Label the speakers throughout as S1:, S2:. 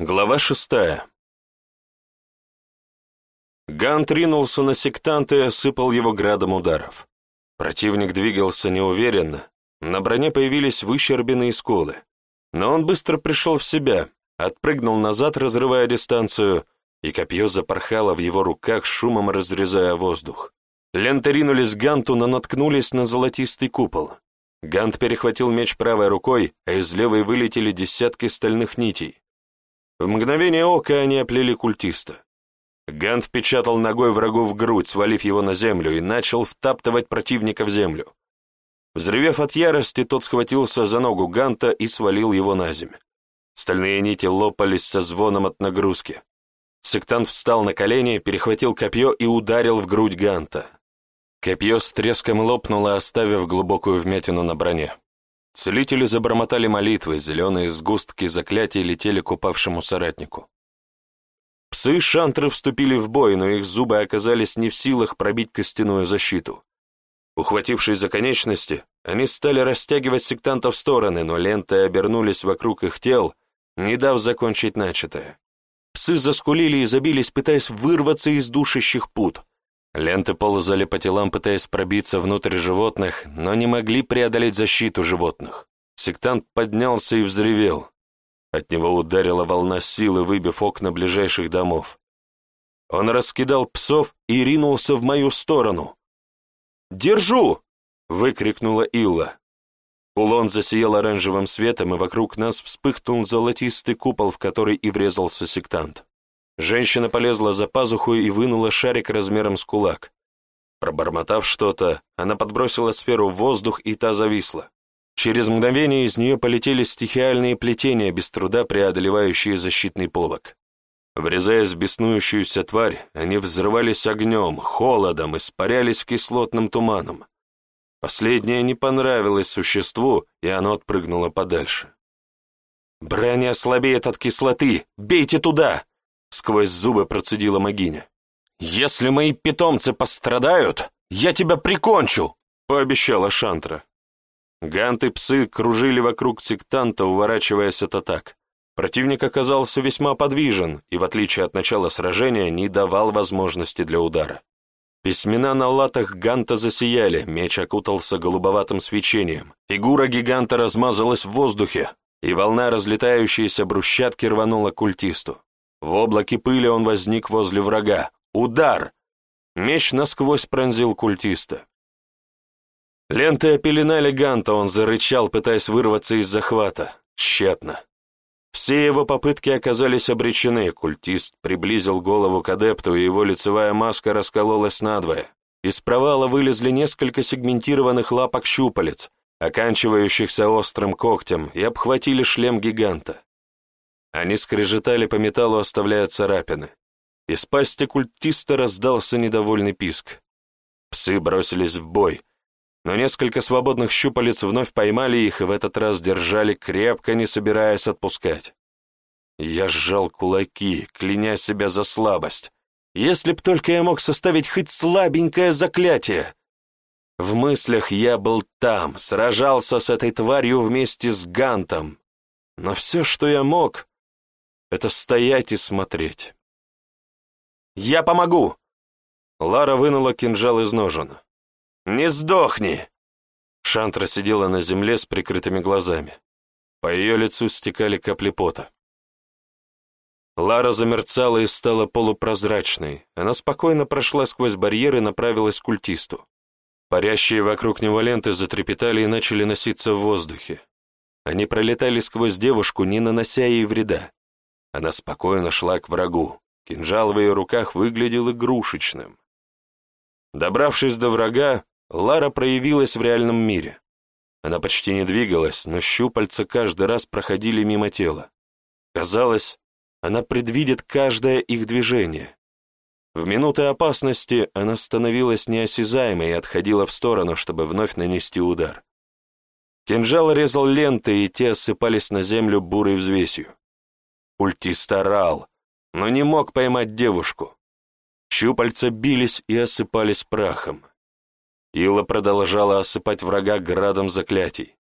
S1: Глава шестая. Гант ринулся на сектанта и осыпал его градом ударов. Противник двигался неуверенно, на броне появились выщербенные скулы. Но он быстро пришел в себя, отпрыгнул назад, разрывая дистанцию, и копье запорхало в его руках, шумом разрезая воздух. Ленты ринулись к Ганту, но наткнулись на золотистый купол. Гант перехватил меч правой рукой, а из левой вылетели десятки стальных нитей. В мгновение ока они оплели культиста. Гант впечатал ногой врагу в грудь, свалив его на землю, и начал втаптывать противника в землю. Взревев от ярости, тот схватился за ногу Ганта и свалил его на землю. Стальные нити лопались со звоном от нагрузки. Сектант встал на колени, перехватил копье и ударил в грудь Ганта. Копье с треском лопнуло, оставив глубокую вмятину на броне. Целители забормотали молитвы, зеленые сгустки заклятий летели к упавшему соратнику. Псы шантры вступили в бой, но их зубы оказались не в силах пробить костяную защиту. Ухватившись за конечности, они стали растягивать сектантов в стороны, но ленты обернулись вокруг их тел, не дав закончить начатое. Псы заскулили и забились, пытаясь вырваться из душащих пут. Ленты ползали по телам, пытаясь пробиться внутрь животных, но не могли преодолеть защиту животных. Сектант поднялся и взревел. От него ударила волна силы, выбив окна ближайших домов. Он раскидал псов и ринулся в мою сторону. «Держу!» — выкрикнула Илла. Кулон засиял оранжевым светом, и вокруг нас вспыхнул золотистый купол, в который и врезался сектант. Женщина полезла за пазуху и вынула шарик размером с кулак. Пробормотав что-то, она подбросила сферу в воздух, и та зависла. Через мгновение из нее полетели стихиальные плетения, без труда преодолевающие защитный полог. Врезаясь в беснующуюся тварь, они взрывались огнем, холодом, испарялись кислотным туманом. Последнее не понравилось существу, и оно отпрыгнуло подальше. «Броня слабеет от кислоты! Бейте туда!» Сквозь зубы процедила Магиня. «Если мои питомцы пострадают, я тебя прикончу!» Пообещала Шантра. Ганты-псы кружили вокруг сектанта, уворачиваясь от атак. Противник оказался весьма подвижен и, в отличие от начала сражения, не давал возможности для удара. Письмена на латах Ганта засияли, меч окутался голубоватым свечением, фигура гиганта размазалась в воздухе, и волна разлетающейся брусчатки рванула культисту. В облаке пыли он возник возле врага. Удар! Меч насквозь пронзил культиста. Ленты опеленали Ганта, он зарычал, пытаясь вырваться из захвата. Тщетно. Все его попытки оказались обречены, культист приблизил голову к адепту, и его лицевая маска раскололась надвое. Из провала вылезли несколько сегментированных лапок щупалец, оканчивающихся острым когтем, и обхватили шлем гиганта. Они скрежетали по металлу, оставляя царапины. Из пасти культиста раздался недовольный писк. Псы бросились в бой, но несколько свободных щупалец вновь поймали их и в этот раз держали крепко, не собираясь отпускать. Я сжал кулаки, кляня себя за слабость. Если б только я мог составить хоть слабенькое заклятие. В мыслях я был там, сражался с этой тварью вместе с Гантом. Но все, что я мог, это стоять и смотреть. «Я помогу!» Лара вынула кинжал из ножен. «Не сдохни!» Шантра сидела на земле с прикрытыми глазами. По ее лицу стекали капли пота. Лара замерцала и стала полупрозрачной. Она спокойно прошла сквозь барьер и направилась к культисту. Парящие вокруг него ленты затрепетали и начали носиться в воздухе. Они пролетали сквозь девушку, не нанося ей вреда. Она спокойно шла к врагу. Кинжал в ее руках выглядел игрушечным. Добравшись до врага, Лара проявилась в реальном мире. Она почти не двигалась, но щупальца каждый раз проходили мимо тела. Казалось, она предвидит каждое их движение. В минуты опасности она становилась неосязаемой и отходила в сторону, чтобы вновь нанести удар. Кинжал резал ленты, и те осыпались на землю бурой взвесью. Культист орал, но не мог поймать девушку. Щупальца бились и осыпались прахом. Ила продолжала осыпать врага градом заклятий.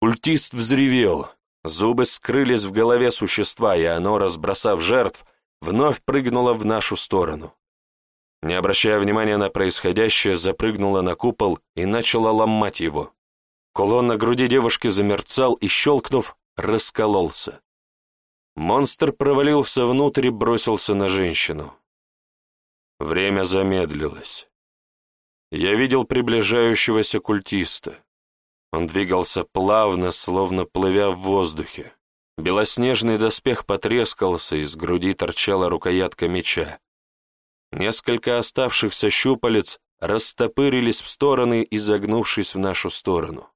S1: Культист взревел. Зубы скрылись в голове существа, и оно, разбросав жертв, вновь прыгнуло в нашу сторону. Не обращая внимания на происходящее, запрыгнула на купол и начала ломать его. Кулон на груди девушки замерцал и, щелкнув, раскололся. Монстр провалился внутрь и бросился на женщину. Время замедлилось. Я видел приближающегося культиста. Он двигался плавно, словно плывя в воздухе. Белоснежный доспех потрескался, из груди торчала рукоятка меча. Несколько оставшихся щупалец растопырились в стороны, изогнувшись в нашу сторону.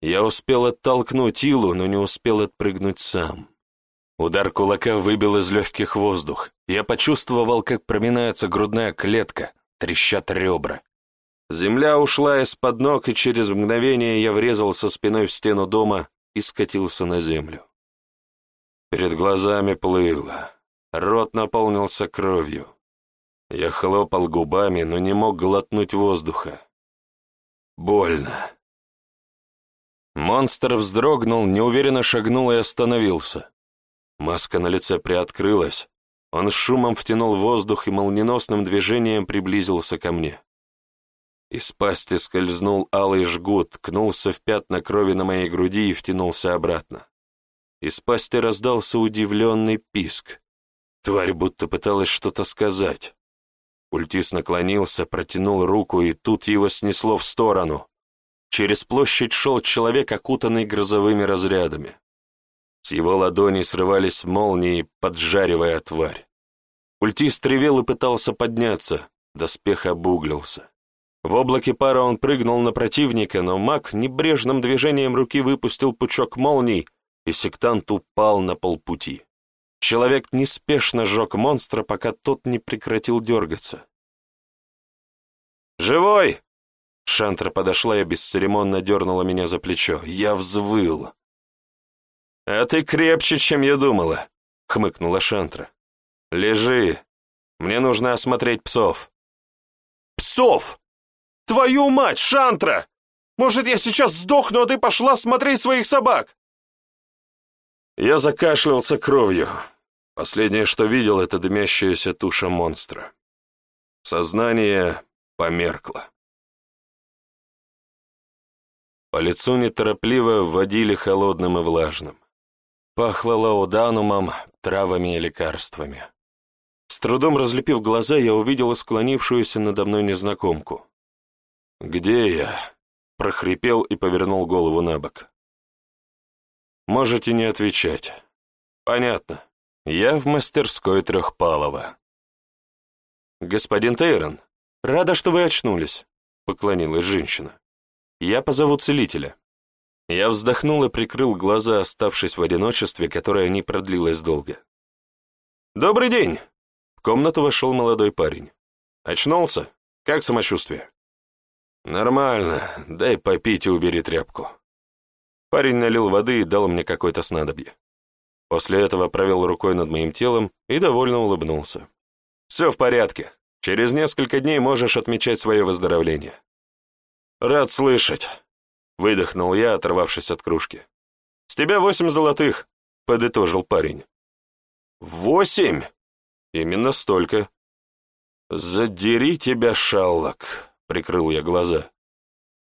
S1: Я успел оттолкнуть Илу, но не успел отпрыгнуть сам. Удар кулака выбил из легких воздух. Я почувствовал, как проминается грудная клетка, трещат ребра. Земля ушла из-под ног, и через мгновение я врезался спиной в стену дома и скатился на землю. Перед глазами плыло, рот наполнился кровью. Я хлопал губами, но не мог глотнуть воздуха. Больно. Монстр вздрогнул, неуверенно шагнул и остановился. Маска на лице приоткрылась. Он с шумом втянул воздух и молниеносным движением приблизился ко мне. Из пасти скользнул алый жгут, ткнулся в пятна крови на моей груди и втянулся обратно. Из пасти раздался удивленный писк. Тварь будто пыталась что-то сказать. Ультис наклонился, протянул руку, и тут его снесло в сторону. Через площадь шел человек, окутанный грозовыми разрядами. С его ладони срывались молнии, поджаривая тварь. Ультис ревел и пытался подняться, доспех обуглился. В облаке пара он прыгнул на противника, но маг небрежным движением руки выпустил пучок молний, и сектант упал на полпути. Человек неспешно сжег монстра, пока тот не прекратил дергаться. «Живой!» Шантра подошла и бесцеремонно дернула меня за плечо. Я взвыл. «А ты крепче, чем я думала», — хмыкнула Шантра. «Лежи. Мне нужно осмотреть псов». «Псов!» «Твою мать, Шантра! Может, я сейчас сдохну, а ты пошла смотреть своих собак?» Я закашлялся кровью. Последнее, что видел, это дымящаяся туша монстра. Сознание померкло. По лицу неторопливо вводили холодным и влажным. Пахло лауданумом, травами и лекарствами. С трудом разлепив глаза, я увидел склонившуюся надо мной незнакомку. «Где я?» — прохрипел и повернул голову на бок. «Можете не отвечать. Понятно. Я в мастерской Трехпалова». «Господин Тейрон, рада, что вы очнулись», — поклонилась женщина. «Я позову целителя». Я вздохнул и прикрыл глаза, оставшись в одиночестве, которое не продлилось долго. «Добрый день!» В комнату вошел молодой парень. «Очнулся? Как самочувствие?» «Нормально. Дай попить и убери тряпку». Парень налил воды и дал мне какое-то снадобье. После этого провел рукой над моим телом и довольно улыбнулся. «Все в порядке. Через несколько дней можешь отмечать свое выздоровление». «Рад слышать», — выдохнул я, оторвавшись от кружки. «С тебя восемь золотых», — подытожил парень. «Восемь?» «Именно столько». «Задери тебя, шаллок», Прикрыл я глаза.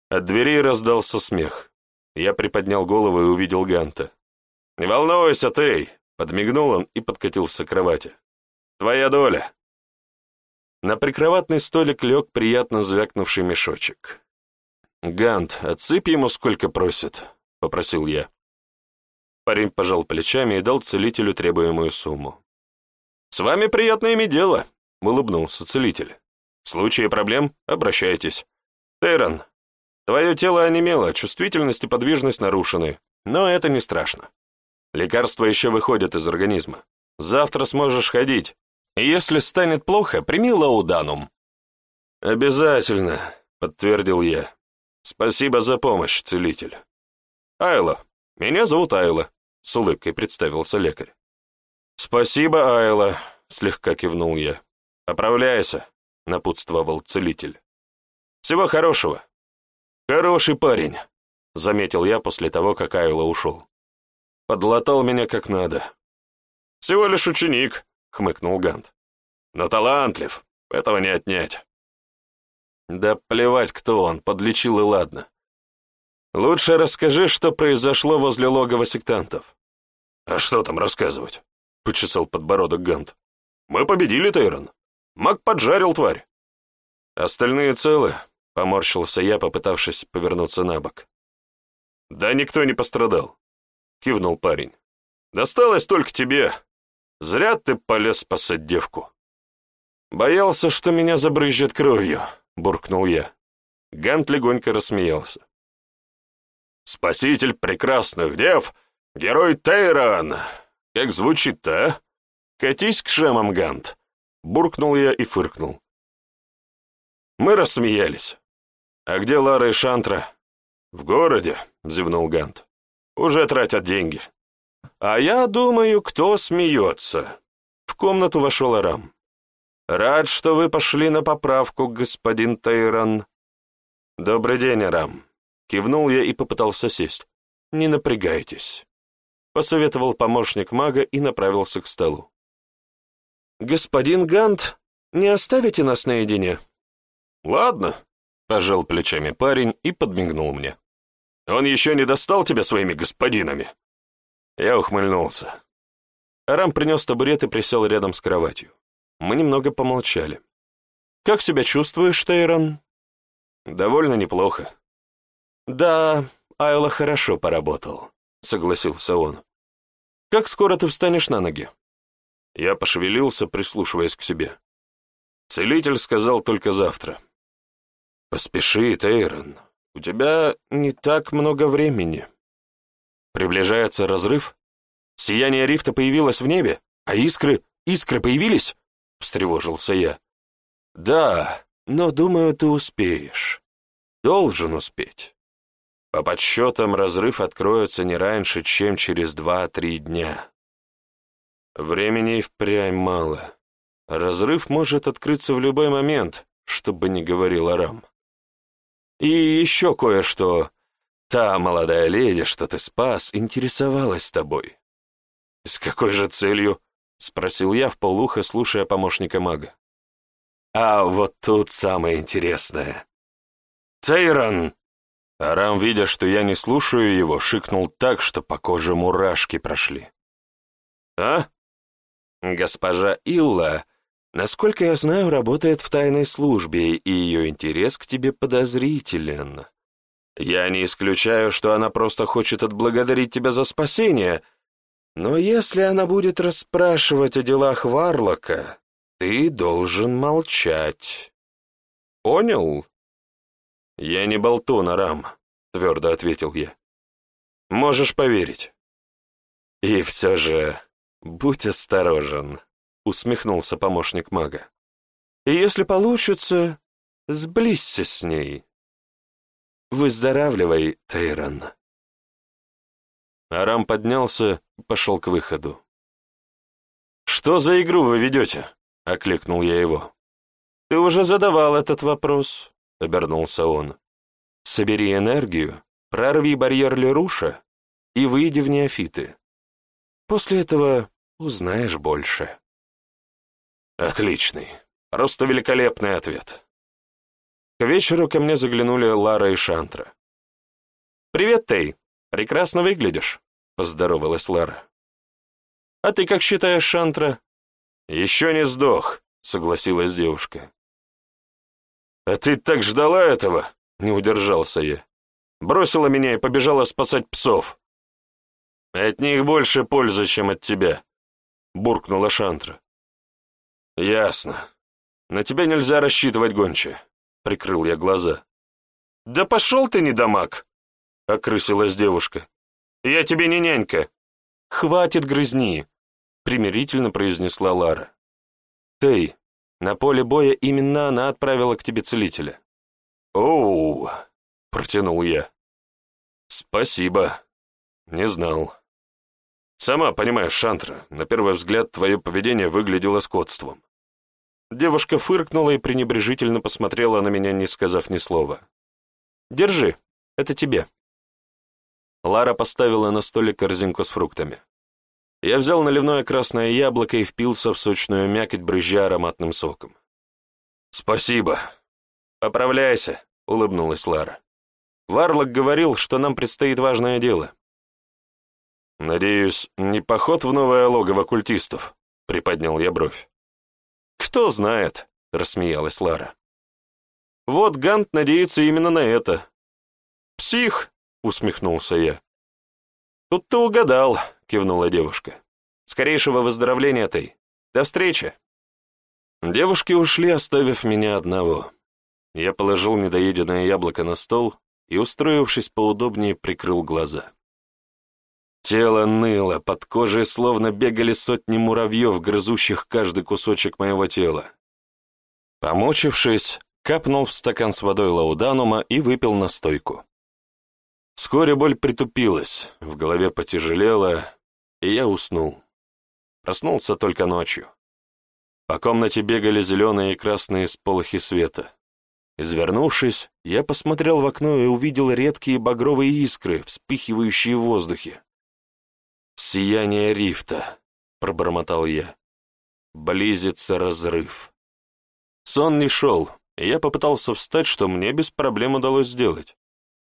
S1: От дверей раздался смех. Я приподнял голову и увидел Ганта. «Не волнуйся, ты!» — подмигнул он и подкатился к кровати. «Твоя доля!» На прикроватный столик лег приятно звякнувший мешочек. «Гант, отсыпь ему сколько просит», — попросил я. Парень пожал плечами и дал целителю требуемую сумму. «С вами приятно иметь дело», — улыбнулся целитель. В случае проблем обращайтесь. Тейрон, твое тело онемело, чувствительность и подвижность нарушены, но это не страшно. Лекарства еще выходят из организма. Завтра сможешь ходить. И если станет плохо, прими лауданум. Обязательно, подтвердил я. Спасибо за помощь, целитель. Айла. Меня зовут Айла, с улыбкой представился лекарь. Спасибо, Айла, слегка кивнул я. Оправляйся. — напутствовал целитель. «Всего хорошего!» «Хороший парень», — заметил я после того, как Айла ушел. Подлатал меня как надо. «Всего лишь ученик», — хмыкнул Гант. «Но талантлив, этого не отнять». «Да плевать, кто он, подлечил и ладно. Лучше расскажи, что произошло возле логова сектантов». «А что там рассказывать?» — почесал подбородок Гант. «Мы победили, Тейрон. Маг поджарил тварь». «Остальные целы?» — поморщился я, попытавшись повернуться на бок. «Да никто не пострадал», — кивнул парень. «Досталось только тебе. Зря ты полез спасать девку». «Боялся, что меня забрызжет кровью», — буркнул я. Гант легонько рассмеялся. «Спаситель прекрасных дев, герой Тейрон! Как звучит-то, а? Катись к шемам, Гант!» Буркнул я и фыркнул. Мы рассмеялись. «А где Лара и Шантра?» «В городе», — зевнул Гант. «Уже тратят деньги». «А я думаю, кто смеется?» В комнату вошел Арам. «Рад, что вы пошли на поправку, господин Тейрон». «Добрый день, Арам». Кивнул я и попытался сесть. «Не напрягайтесь», — посоветовал помощник мага и направился к столу. «Господин Гант, не оставите нас наедине?» «Ладно», — пожал плечами парень и подмигнул мне. «Он еще не достал тебя своими господинами?» Я ухмыльнулся. Арам принес табурет и присел рядом с кроватью. Мы немного помолчали. «Как себя чувствуешь, Тейрон?» «Довольно неплохо». «Да, Айла хорошо поработал», — согласился он. «Как скоро ты встанешь на ноги?» Я пошевелился, прислушиваясь к себе. Целитель сказал только завтра. «Поспеши, Тейрон, у тебя не так много времени». Приближается разрыв? Сияние рифта появилось в небе? А искры, искры появились? Встревожился я. Да, но думаю, ты успеешь. Должен успеть. По подсчетам, разрыв откроется не раньше, чем через два-три дня. Времени впрямь мало. Разрыв может открыться в любой момент, чтобы не говорил Арам. И еще кое-что. Та молодая леди, что ты спас, интересовалась тобой. С какой же целью? Спросил я в полухо, слушая помощника мага. А вот тут самое интересное. Тейрон! Арам, видя, что я не слушаю его, шикнул так, что по коже мурашки прошли. «А? Госпожа Илла Насколько я знаю, работает в тайной службе, и ее интерес к тебе подозрителен. Я не исключаю, что она просто хочет отблагодарить тебя за спасение, но если она будет расспрашивать о делах Варлока, ты должен молчать. Понял? Я не болтун, Арам, твердо ответил я. Можешь поверить. И все же, будь осторожен усмехнулся помощник мага. И если получится, сблизься с ней. Выздоравливай, Тейрон. Арам поднялся пошел к выходу. «Что за игру вы ведете?» — окликнул я его. «Ты уже задавал этот вопрос», — обернулся он. «Собери энергию, прорви барьер Леруша и выйди в неофиты. После этого узнаешь больше». Отличный, просто великолепный ответ. К вечеру ко мне заглянули Лара и Шантра. «Привет, Тей, прекрасно выглядишь», — поздоровалась Лара. «А ты как считаешь, Шантра?» «Еще не сдох», — согласилась девушка. «А ты так ждала этого?» — не удержался я. Бросила меня и побежала спасать псов. «От них больше пользы, чем от тебя», — буркнула Шантра. «Ясно. На тебя нельзя рассчитывать, гонче», — прикрыл я глаза. «Да пошел ты, недомаг!» — окрысилась девушка. «Я тебе не нянька». «Хватит грызни», — примирительно произнесла Лара. «Ты, на поле боя именно она отправила к тебе целителя». «Оу», — протянул я. «Спасибо. Не знал». «Сама понимаешь, Шантра, на первый взгляд твое поведение выглядело скотством. Девушка фыркнула и пренебрежительно посмотрела на меня, не сказав ни слова. «Держи, это тебе». Лара поставила на столик корзинку с фруктами. Я взял наливное красное яблоко и впился в сочную мякоть, брызжа ароматным соком. «Спасибо!» «Поправляйся!» — улыбнулась Лара. «Варлок говорил, что нам предстоит важное дело». «Надеюсь, не поход в новое логово культистов?» — приподнял я бровь. «Кто знает», — рассмеялась Лара. «Вот Гант надеется именно на это». «Псих!» — усмехнулся я. «Тут ты угадал», — кивнула девушка. «Скорейшего выздоровления, ты. До встречи!» Девушки ушли, оставив меня одного. Я положил недоеденное яблоко на стол и, устроившись поудобнее, прикрыл глаза. Тело ныло, под кожей словно бегали сотни муравьев, грызущих каждый кусочек моего тела. Помочившись, капнул в стакан с водой лауданума и выпил настойку. Вскоре боль притупилась, в голове потяжелело, и я уснул. Проснулся только ночью. По комнате бегали зеленые и красные сполохи света. Извернувшись, я посмотрел в окно и увидел редкие багровые искры, вспыхивающие в воздухе. «Сияние рифта», — пробормотал я. «Близится разрыв». Сон не шел, и я попытался встать, что мне без проблем удалось сделать.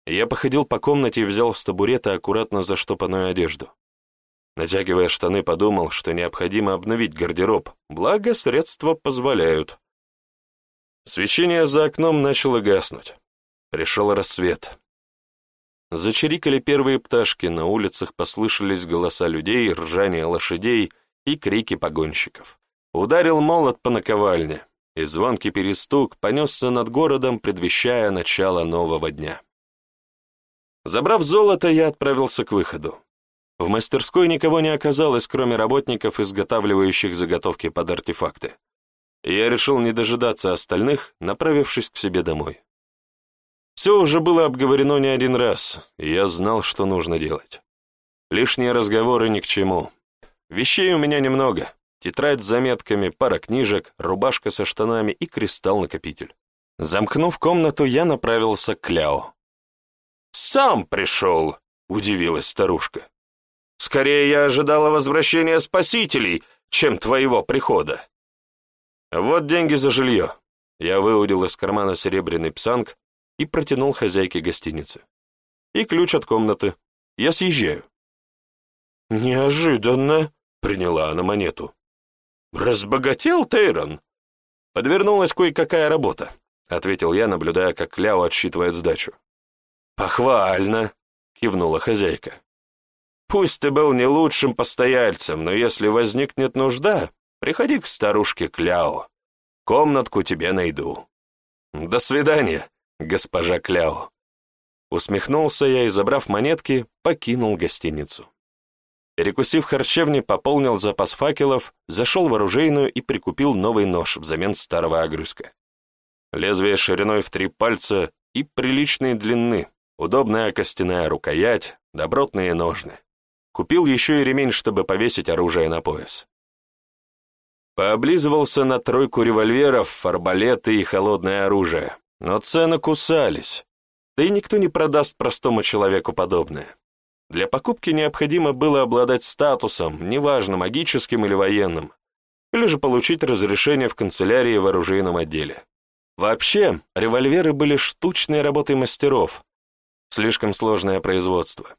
S1: Я походил по комнате и взял с табурета аккуратно заштопанную одежду. Натягивая штаны, подумал, что необходимо обновить гардероб, благо средства позволяют. Свечение за окном начало гаснуть. Пришел рассвет. Зачирикали первые пташки, на улицах послышались голоса людей, ржание лошадей и крики погонщиков. Ударил молот по наковальне, и звонкий перестук понесся над городом, предвещая начало нового дня. Забрав золото, я отправился к выходу. В мастерской никого не оказалось, кроме работников, изготавливающих заготовки под артефакты. Я решил не дожидаться остальных, направившись к себе домой. Все уже было обговорено не один раз, и я знал, что нужно делать. Лишние разговоры ни к чему. Вещей у меня немного. Тетрадь с заметками, пара книжек, рубашка со штанами и кристалл-накопитель. Замкнув комнату, я направился к Ляо. «Сам пришел», — удивилась старушка. «Скорее я ожидала возвращения спасителей, чем твоего прихода». «Вот деньги за жилье». Я выудил из кармана серебряный псанг и протянул хозяйке гостиницы. «И ключ от комнаты. Я съезжаю». «Неожиданно», — приняла она монету. «Разбогател Тейрон?» «Подвернулась кое-какая работа», — ответил я, наблюдая, как Ляо отсчитывает сдачу. «Похвально», — кивнула хозяйка. «Пусть ты был не лучшим постояльцем, но если возникнет нужда, приходи к старушке Кляо. Комнатку тебе найду». «До свидания», госпожа Кляо. Усмехнулся я и, забрав монетки, покинул гостиницу. Перекусив харчевни, пополнил запас факелов, зашел в оружейную и прикупил новый нож взамен старого огрызка. Лезвие шириной в три пальца и приличной длины, удобная костяная рукоять, добротные ножны. Купил еще и ремень, чтобы повесить оружие на пояс. Пооблизывался на тройку револьверов, арбалеты и холодное оружие. Но цены кусались, да и никто не продаст простому человеку подобное. Для покупки необходимо было обладать статусом, неважно, магическим или военным, или же получить разрешение в канцелярии в оружейном отделе. Вообще, револьверы были штучной работой мастеров, слишком сложное производство.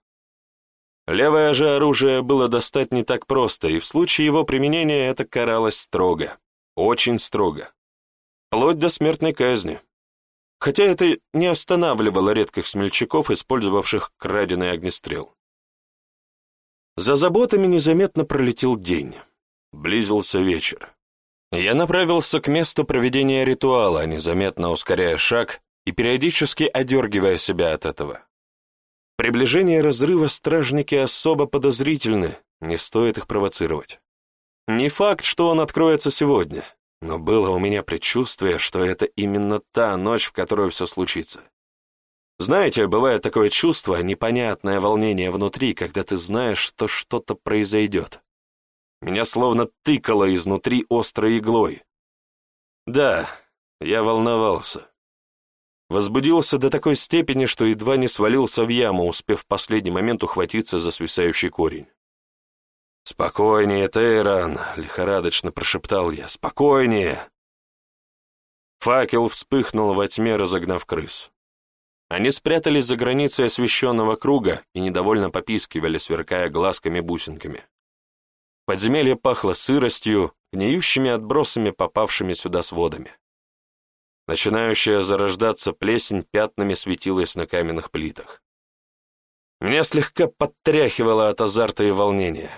S1: Левое же оружие было достать не так просто, и в случае его применения это каралось строго, очень строго, вплоть до смертной казни хотя это не останавливало редких смельчаков, использовавших краденый огнестрел. За заботами незаметно пролетел день. Близился вечер. Я направился к месту проведения ритуала, незаметно ускоряя шаг и периодически одергивая себя от этого. Приближение разрыва стражники особо подозрительны, не стоит их провоцировать. Не факт, что он откроется сегодня, но было у меня предчувствие, что это именно та ночь, в которой все случится. Знаете, бывает такое чувство, непонятное волнение внутри, когда ты знаешь, что что-то произойдет. Меня словно тыкало изнутри острой иглой. Да, я волновался. Возбудился до такой степени, что едва не свалился в яму, успев в последний момент ухватиться за свисающий корень. «Спокойнее, Тейран!» — лихорадочно прошептал я. «Спокойнее!» Факел вспыхнул во тьме, разогнав крыс. Они спрятались за границей освещенного круга и недовольно попискивали, сверкая глазками-бусинками. Подземелье пахло сыростью, гниющими отбросами, попавшими сюда сводами. Начинающая зарождаться плесень пятнами светилась на каменных плитах. Меня слегка подтряхивало от азарта и волнения.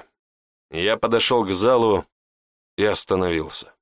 S1: Я подошел к залу и остановился.